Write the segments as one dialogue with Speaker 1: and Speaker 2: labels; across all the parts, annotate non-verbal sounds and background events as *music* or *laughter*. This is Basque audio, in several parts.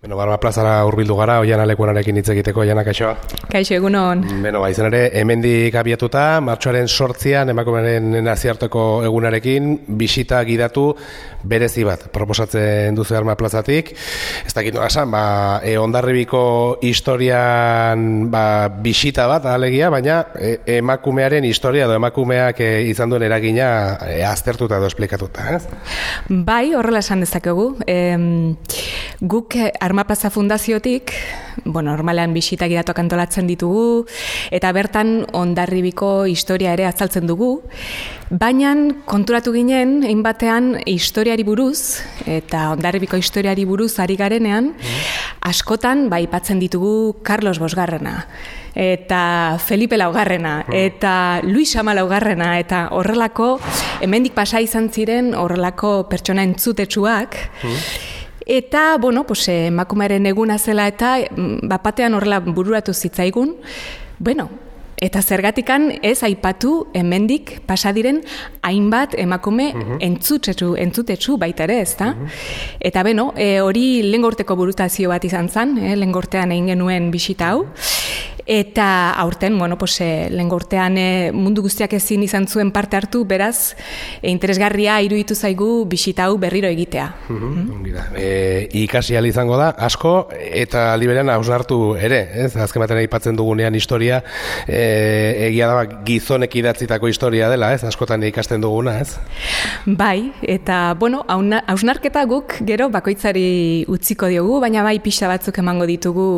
Speaker 1: Bueno, barba plazara hurbildu gara, oian alekuanarekin hitz egiteko, oianak kaixo.
Speaker 2: Kaixo, egunon.
Speaker 1: Beno, ba, izan ere, hemendik abiatuta, martxoaren sortzian, emakumeren naziarteko egunarekin, bisita gidatu berezi bat, proposatzen duzu arma plazatik. Ez dakit nola esan, ba, e, ondarribiko historian ba, bisita bat, alegia, baina e, emakumearen historia edo emakumeak e, izan duen eragina e, aztertuta edo esplikatuta, ez?
Speaker 2: Bai, horrela esan dezakegu. E, guk Armaplaza Fundaziotik, bueno, normalean bisita gidatuak antolatzen ditugu, eta bertan ondarribiko historia ere azaltzen dugu, baina konturatu ginen, egin batean, historiari buruz, eta ondarribiko historiari buruz ari garenean, askotan, bai, patzen ditugu Carlos Bosgarrena, eta Felipe Laugarrena, eta Luis Ama Laugarrena, eta horrelako, hemendik pasa izan ziren, horrelako pertsona entzutetsuak, Eta, bueno, pues, eh, emakumearen eguna zela eta mm, bapatean horrela bururatu zitzaigun, bueno, eta zergatikan ez aipatu hemendik pasadiren hainbat emakume uh -huh. entzutetsu baita ere, ezta? Uh Eta beno, e, hori lengorteko burutazio bat izan zen, e, lengortean egin genuen bisita hau, Eta aurten, bueno, pues, e, lehen e, mundu guztiak ezin izan zuen parte hartu, beraz, e, interesgarria iruditu zaigu bisita hau berriro egitea.
Speaker 1: Mm e, ikasi izango da, asko, eta liberean hausnartu ere, ez? Azken batean aipatzen dugunean historia, e, egia da, gizonek idatzitako historia dela, ez? Askotan ikasten duguna, ez?
Speaker 2: Bai, eta, bueno, hausnarketa guk gero bakoitzari utziko diogu, baina bai pixta batzuk emango ditugu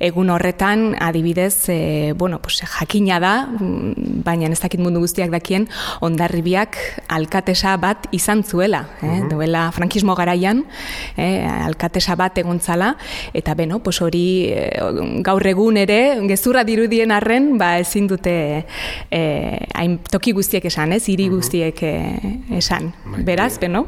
Speaker 2: egun horretan, adibidez, adibidez, e, bueno, pues, jakina da, mm, baina ez dakit mundu guztiak dakien, ondarribiak alkatesa bat izan zuela, eh? Mhm. duela frankismo garaian, eh? alkatesa bat egontzala, eta beno, pues, hori e, gaur egun ere, gezurra dirudien arren, ba, ezin dute e, hain toki guztiek esan, ez, hiri mhm. guztiek esan. Bai, Beraz, beno,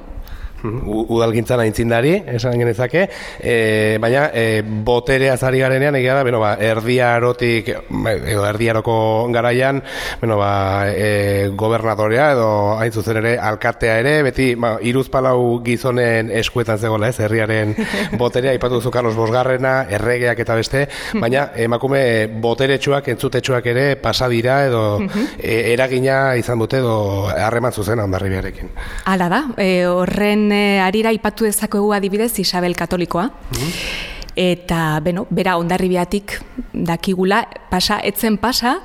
Speaker 1: udalgintzan aintzindari, esan genezake, e, baina e, boterea zari garenean, egia da, bueno, ba, erdiarotik, edo erdiaroko garaian, bueno, ba, e, gobernadorea, edo hain zuzen ere, alkatea ere, beti, ba, iruz palau gizonen eskuetan zegoela, ez, herriaren *laughs* boterea, ipatu zu Carlos Bosgarrena, erregeak eta beste, baina emakume boteretsuak, entzutetsuak ere, pasadira, edo e, eragina izan dute, edo harreman zuzena ondarri beharekin.
Speaker 2: Hala da, e, horren e, arira ipatu dezakegu adibidez Isabel Katolikoa. Mm eta beno, bera ondarribiatik dakigula pasa etzen pasa,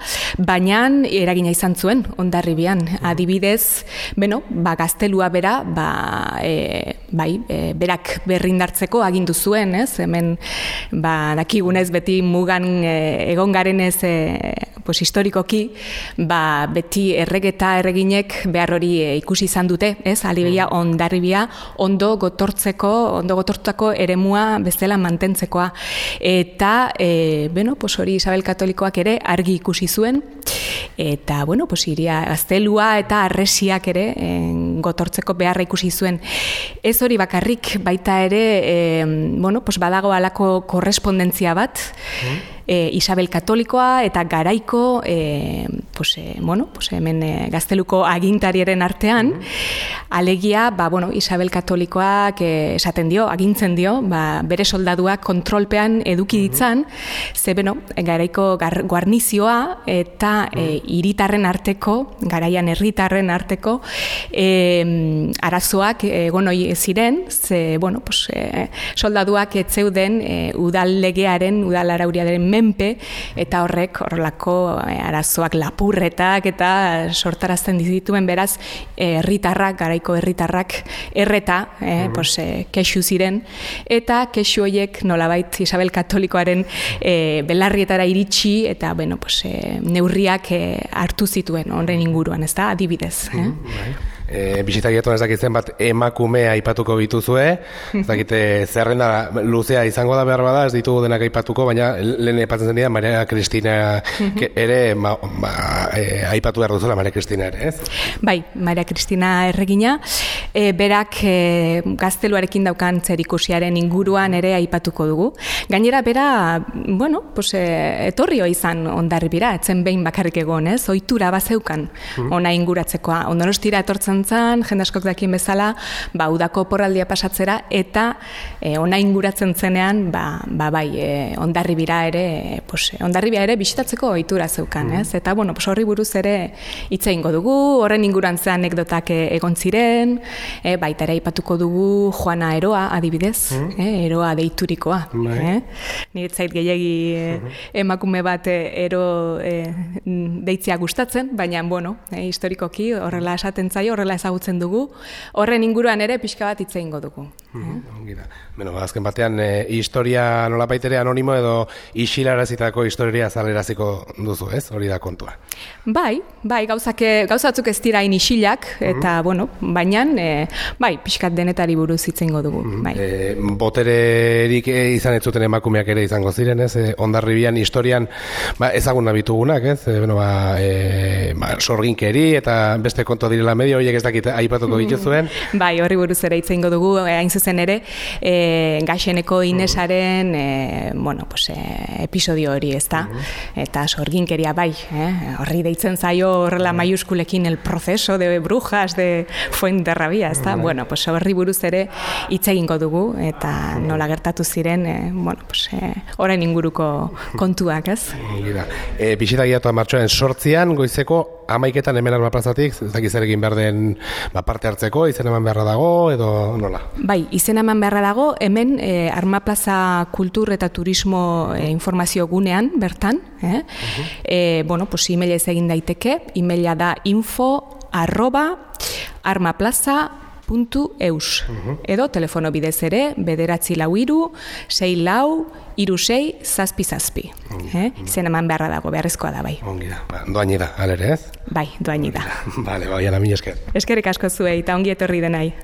Speaker 2: baina eragina izan zuen ondarribian. Adibidez, beno, ba, gaztelua bera, ba, e, bai, e, berak berrindartzeko agindu zuen, ez? Hemen ba, dakigunez beti mugan e, egon garen ez e, pues, historikoki, ba, beti erregeta erreginek behar hori e, ikusi izan dute, ez? Alibia mm. ondarribia ondo gotortzeko, ondo gotortzeko eremua bezala mantentzen Eta, e, bueno, pues hori Isabel Katolikoak ere argi ikusi zuen, eta, bueno, pues iria gaztelua eta arresiak ere en, gotortzeko beharra ikusi zuen. Ez hori bakarrik baita ere, e, bueno, pues badago alako korrespondentzia bat, mm e, Isabel Katolikoa eta garaiko e, pues, e, bueno, pues hemen e, gazteluko agintariaren artean, alegia ba, bueno, Isabel Katolikoak e, esaten dio, agintzen dio, ba, bere soldaduak kontrolpean eduki ditzan, ze beno, garaiko gar, guarnizioa eta e, iritarren arteko, garaian herritarren arteko, e, arazoak egon e, ziren, ze, bueno, pues, e, soldaduak etzeuden e, udal legearen, udal arauriaren menpe eta horrek horrelako eh, arazoak lapurretak eta sortarazten dituen beraz herritarrak garaiko herritarrak erreta eh, pues, eh, kexu ziren eta kexu hoiek nolabait Isabel Katolikoaren eh, belarrietara iritsi eta bueno, pues, eh, neurriak hartu zituen horren inguruan, ez da, adibidez. Eh? Mm
Speaker 1: e, bisitagietu ez dakitzen bat emakumea aipatuko bituzue, ez dakite *laughs* zerrenda luzea izango da behar bada, ez ditugu denak aipatuko, baina lehen aipatzen zen Maria Cristina ere ma, ma, e, aipatu behar duzula Maria Cristina ere, ez?
Speaker 2: Bai, Maria Cristina erregina, e, berak e, gazteluarekin daukan zerikusiaren inguruan ere aipatuko dugu. Gainera, bera, bueno, pues, e, etorrio izan ondarri bira, etzen behin bakarrik egon, ez? Oitura bazeukan ona inguratzekoa. Ondorostira etortzen zan, jende askok dakien bezala, ba, udako porraldia pasatzera, eta e, ona inguratzen zenean, ba, ba bai, e, ondarribira ere, pues, ondarribia ere bisitatzeko ohitura zeukan, mm. ez? Eta, bueno, pues, horri buruz ere hitz egingo dugu, horren ingurantzean anekdotak e, egon ziren, e, baita ere aipatuko dugu Juana Eroa, adibidez, mm. e, Eroa deiturikoa. Bai. Eh? Nire zait gehiagi e, emakume bat e, ero e, deitzia gustatzen, baina, bueno, e, historikoki horrela esaten zaio, horrela ezagutzen dugu, horren inguruan ere pixka bat hitz egingo dugu.
Speaker 1: Mm -hmm. Bueno, azken batean, e, historia nola baitere anonimo edo isilarazitako historia zaleraziko duzu, ez? Hori da kontua.
Speaker 2: Bai, bai, gauzak, gauzatzuk ez dira isilak, eta, mm bueno, baina, e, bai, pixkat denetari buruz itzen dugu. Mm bai.
Speaker 1: e, botererik izan ez zuten emakumeak ere izango ziren, ez? E, ondarribian, historian, ba, ezagun nabitugunak, ez? E, bueno, ba, e, ba, sorginkeri eta beste konto direla medio, horiek ez dakit aipatuko dituzuen.
Speaker 2: Bai, horri buruz ere itzen dugu, hain zuzen ere, e, gaixeneko inesaren, e, bueno, pues, e, episodio hori, ez da? Eta sorginkeria bai, eh? horri deitzen zaio horrela maiuskulekin el proceso de brujas de Fuenterrabia, ez da? Bueno, pues, horri buruz ere hitz egingo dugu, eta nola gertatu ziren, e, bueno, pues, e, orain inguruko *laughs* kontuak, ez?
Speaker 1: E, Bisita giatu amartxoen sortzian, goizeko amaiketan hemen arma plazatik, ez dakiz egin behar den ba, parte hartzeko, izen eman beharra dago, edo nola?
Speaker 2: Bai, izen eman beharra dago, hemen e, arma plaza kultur eta turismo e, informazio gunean, bertan, eh? Uh -huh. e, bueno, pues, e egin daiteke, e da info arroba armaplaza eus. Edo telefono bidez ere, bederatzi lau iru, sei lau, iru sei, zazpi zazpi. Eh? Zen eman beharra dago, beharrezkoa da bai.
Speaker 1: Ongi da, ba, doaini da, alere ez?
Speaker 2: Bai, doaini da.
Speaker 1: Bale, bai, ana mi esker.
Speaker 2: Eskerrik asko zuei, eta ongi etorri denai.